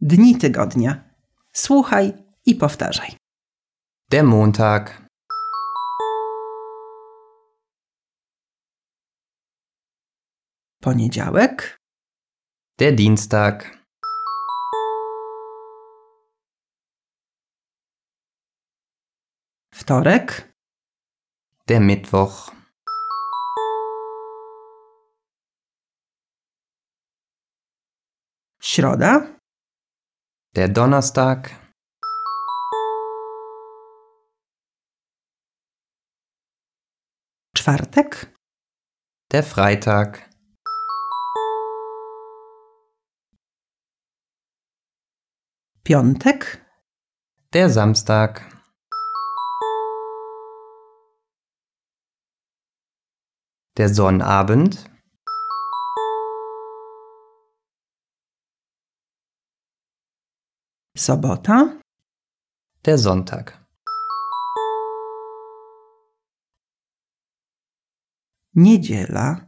Dni tygodnia. Słuchaj i powtarzaj. Der Montag, Poniedziałek, der Dienstag, wtorek, der Mittwoch, środa, der Donnerstag, czwartek, der Freitag, piątek, der Samstag, der Sonnabend, sobota, der Sonntag, niedziela,